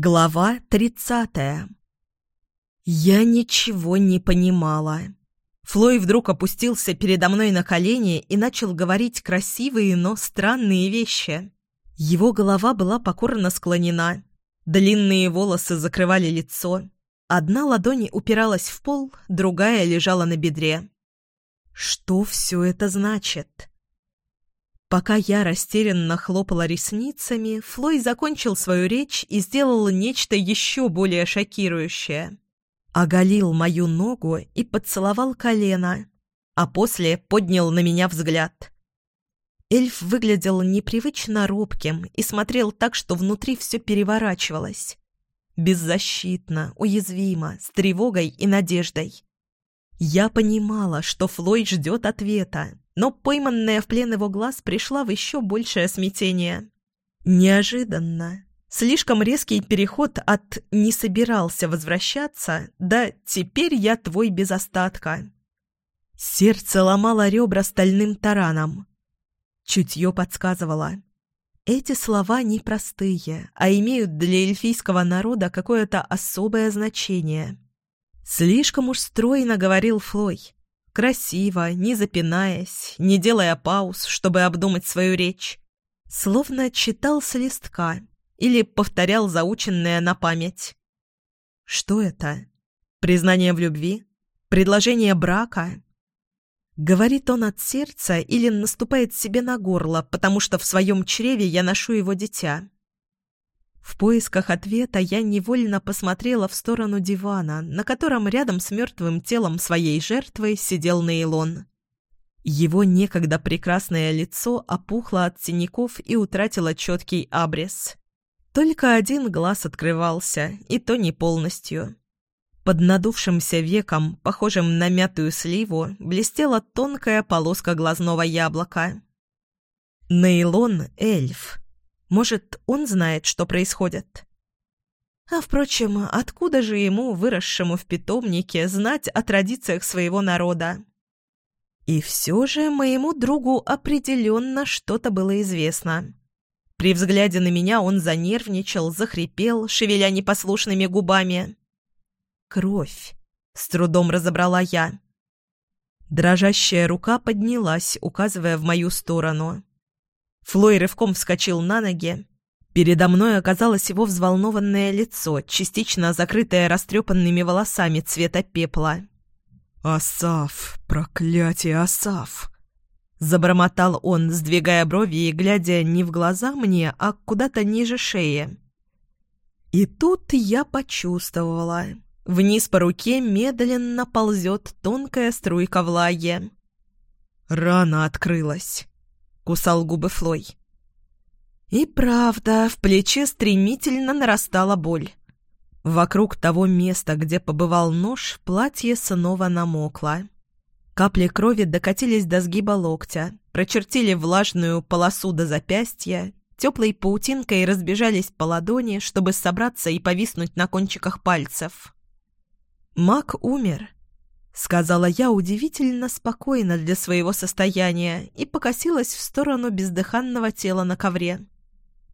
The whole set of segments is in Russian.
Глава тридцатая. Я ничего не понимала. Флой вдруг опустился передо мной на колени и начал говорить красивые, но странные вещи. Его голова была покорно склонена. Длинные волосы закрывали лицо. Одна ладонь упиралась в пол, другая лежала на бедре. Что все это значит? Пока я растерянно хлопала ресницами, Флой закончил свою речь и сделал нечто еще более шокирующее. Оголил мою ногу и поцеловал колено, а после поднял на меня взгляд. Эльф выглядел непривычно робким и смотрел так, что внутри все переворачивалось. Беззащитно, уязвимо, с тревогой и надеждой. Я понимала, что Флойд ждет ответа, но пойманная в плен его глаз пришла в еще большее смятение. Неожиданно. Слишком резкий переход от «не собирался возвращаться» до «теперь я твой без остатка». Сердце ломало ребра стальным тараном. Чутье подсказывало. Эти слова непростые, а имеют для эльфийского народа какое-то особое значение. Слишком уж стройно говорил Флой. Красиво, не запинаясь, не делая пауз, чтобы обдумать свою речь. Словно читал с листка или повторял заученное на память. Что это? Признание в любви? Предложение брака? Говорит он от сердца или наступает себе на горло, потому что в своем чреве я ношу его дитя? В поисках ответа я невольно посмотрела в сторону дивана, на котором рядом с мертвым телом своей жертвы сидел Нейлон. Его некогда прекрасное лицо опухло от синяков и утратило четкий абрис. Только один глаз открывался, и то не полностью. Под надувшимся веком, похожим на мятую сливу, блестела тонкая полоска глазного яблока. Нейлон — эльф — может, он знает, что происходит? А, впрочем, откуда же ему, выросшему в питомнике, знать о традициях своего народа? И все же моему другу определенно что-то было известно. При взгляде на меня он занервничал, захрипел, шевеля непослушными губами. «Кровь», — с трудом разобрала я. Дрожащая рука поднялась, указывая в мою сторону. Флой рывком вскочил на ноги. Передо мной оказалось его взволнованное лицо, частично закрытое растрепанными волосами цвета пепла. «Асав! Проклятие, Асав!» Забормотал он, сдвигая брови и глядя не в глаза мне, а куда-то ниже шеи. И тут я почувствовала. Вниз по руке медленно ползет тонкая струйка влаги. Рана открылась кусал губы Флой. И правда, в плече стремительно нарастала боль. Вокруг того места, где побывал нож, платье снова намокло. Капли крови докатились до сгиба локтя, прочертили влажную полосу до запястья, теплой паутинкой разбежались по ладони, чтобы собраться и повиснуть на кончиках пальцев. Мак умер сказала я удивительно спокойно для своего состояния и покосилась в сторону бездыханного тела на ковре.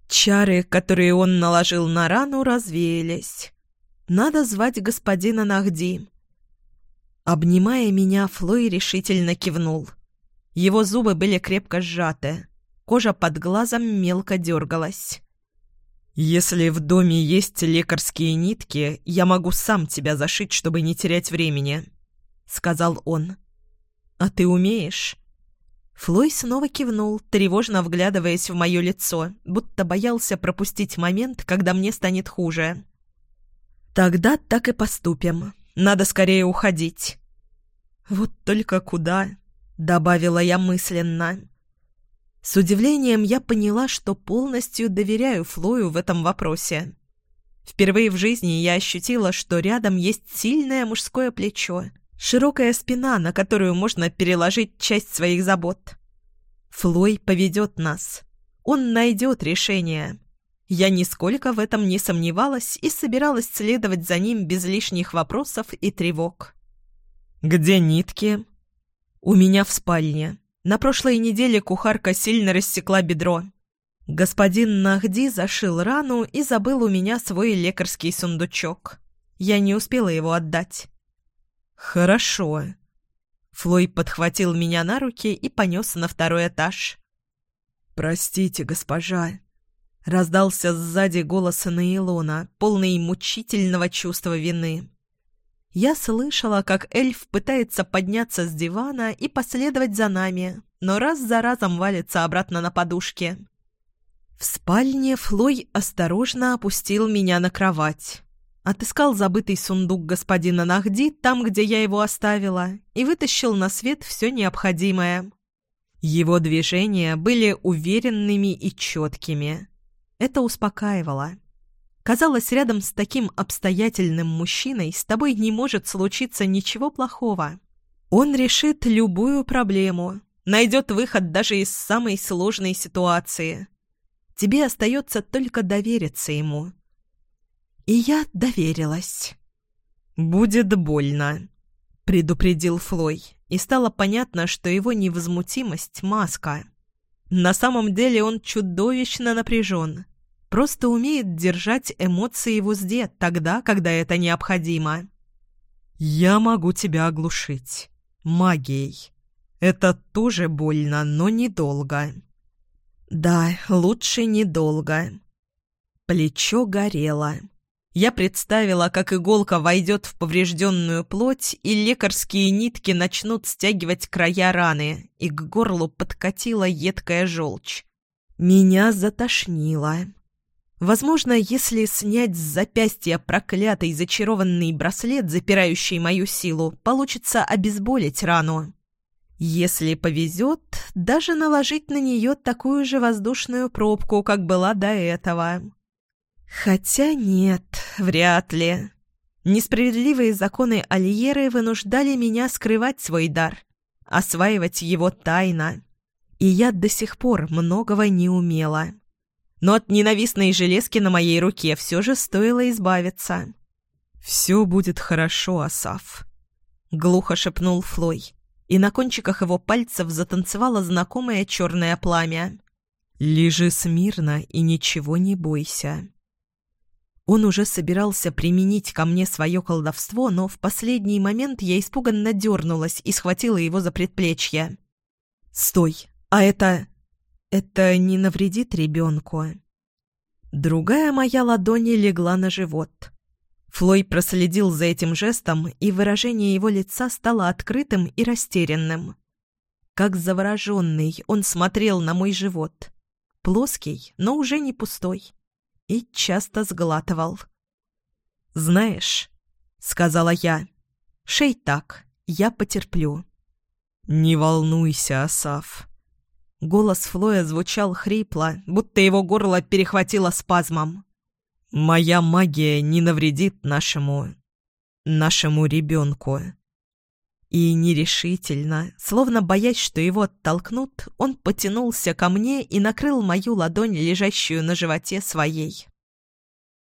Чары, которые он наложил на рану, развеялись. Надо звать господина Нахди. Обнимая меня, Флой решительно кивнул. Его зубы были крепко сжаты. Кожа под глазом мелко дергалась. «Если в доме есть лекарские нитки, я могу сам тебя зашить, чтобы не терять времени», — сказал он. «А ты умеешь?» Флой снова кивнул, тревожно вглядываясь в мое лицо, будто боялся пропустить момент, когда мне станет хуже. «Тогда так и поступим. Надо скорее уходить». «Вот только куда?» — добавила я мысленно. С удивлением я поняла, что полностью доверяю Флою в этом вопросе. Впервые в жизни я ощутила, что рядом есть сильное мужское плечо — Широкая спина, на которую можно переложить часть своих забот. Флой поведет нас. Он найдет решение. Я нисколько в этом не сомневалась и собиралась следовать за ним без лишних вопросов и тревог. «Где нитки?» «У меня в спальне. На прошлой неделе кухарка сильно рассекла бедро. Господин Нахди зашил рану и забыл у меня свой лекарский сундучок. Я не успела его отдать. «Хорошо». Флой подхватил меня на руки и понес на второй этаж. «Простите, госпожа», — раздался сзади голос Наилона, полный мучительного чувства вины. Я слышала, как эльф пытается подняться с дивана и последовать за нами, но раз за разом валится обратно на подушке. В спальне Флой осторожно опустил меня на кровать. Отыскал забытый сундук господина Нахди там, где я его оставила, и вытащил на свет все необходимое. Его движения были уверенными и четкими. Это успокаивало. Казалось, рядом с таким обстоятельным мужчиной с тобой не может случиться ничего плохого. Он решит любую проблему, найдет выход даже из самой сложной ситуации. Тебе остается только довериться ему. И я доверилась. «Будет больно», — предупредил Флой, и стало понятно, что его невозмутимость — маска. На самом деле он чудовищно напряжен, просто умеет держать эмоции в узде тогда, когда это необходимо. «Я могу тебя оглушить. Магией. Это тоже больно, но недолго». Да, лучше недолго. Плечо горело. Я представила, как иголка войдет в поврежденную плоть, и лекарские нитки начнут стягивать края раны, и к горлу подкатила едкая желчь. Меня затошнило. Возможно, если снять с запястья проклятый зачарованный браслет, запирающий мою силу, получится обезболить рану. Если повезет, даже наложить на нее такую же воздушную пробку, как была до этого. Хотя нет, вряд ли. Несправедливые законы Альеры вынуждали меня скрывать свой дар, осваивать его тайно. И я до сих пор многого не умела. Но от ненавистной железки на моей руке все же стоило избавиться. «Все будет хорошо, Асаф», — глухо шепнул Флой и на кончиках его пальцев затанцевало знакомое черное пламя. «Лежи смирно и ничего не бойся». Он уже собирался применить ко мне свое колдовство, но в последний момент я испуганно дернулась и схватила его за предплечье. «Стой! А это... это не навредит ребенку?» Другая моя ладонь легла на живот. Флой проследил за этим жестом, и выражение его лица стало открытым и растерянным. Как завороженный, он смотрел на мой живот. Плоский, но уже не пустой. И часто сглатывал. «Знаешь», — сказала я, — «шей так, я потерплю». «Не волнуйся, Асаф». Голос Флоя звучал хрипло, будто его горло перехватило спазмом. Моя магия не навредит нашему... нашему ребенку. И нерешительно, словно боясь, что его оттолкнут, он потянулся ко мне и накрыл мою ладонь, лежащую на животе, своей.